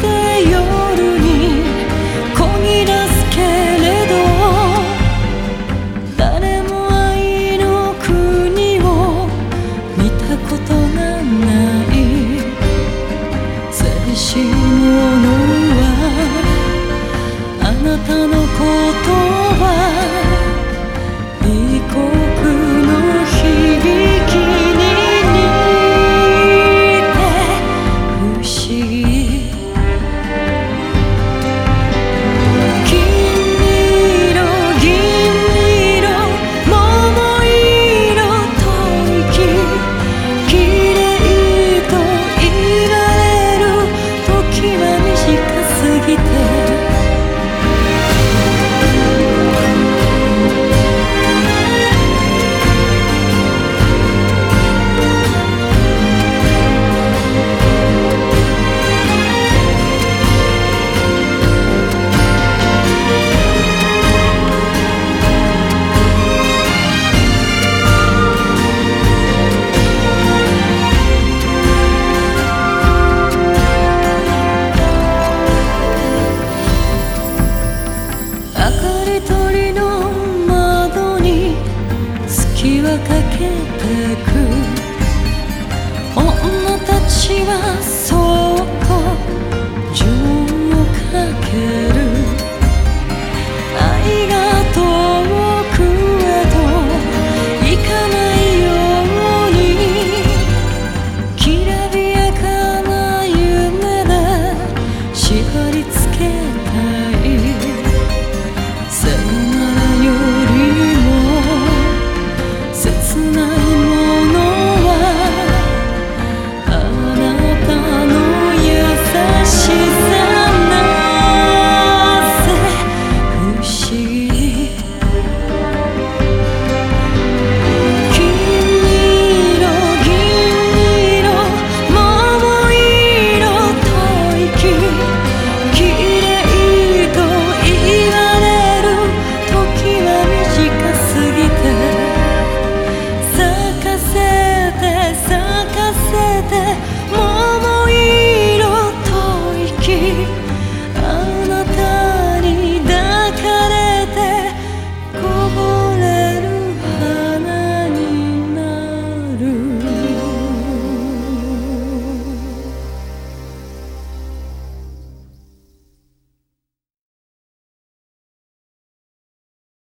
tu Sick.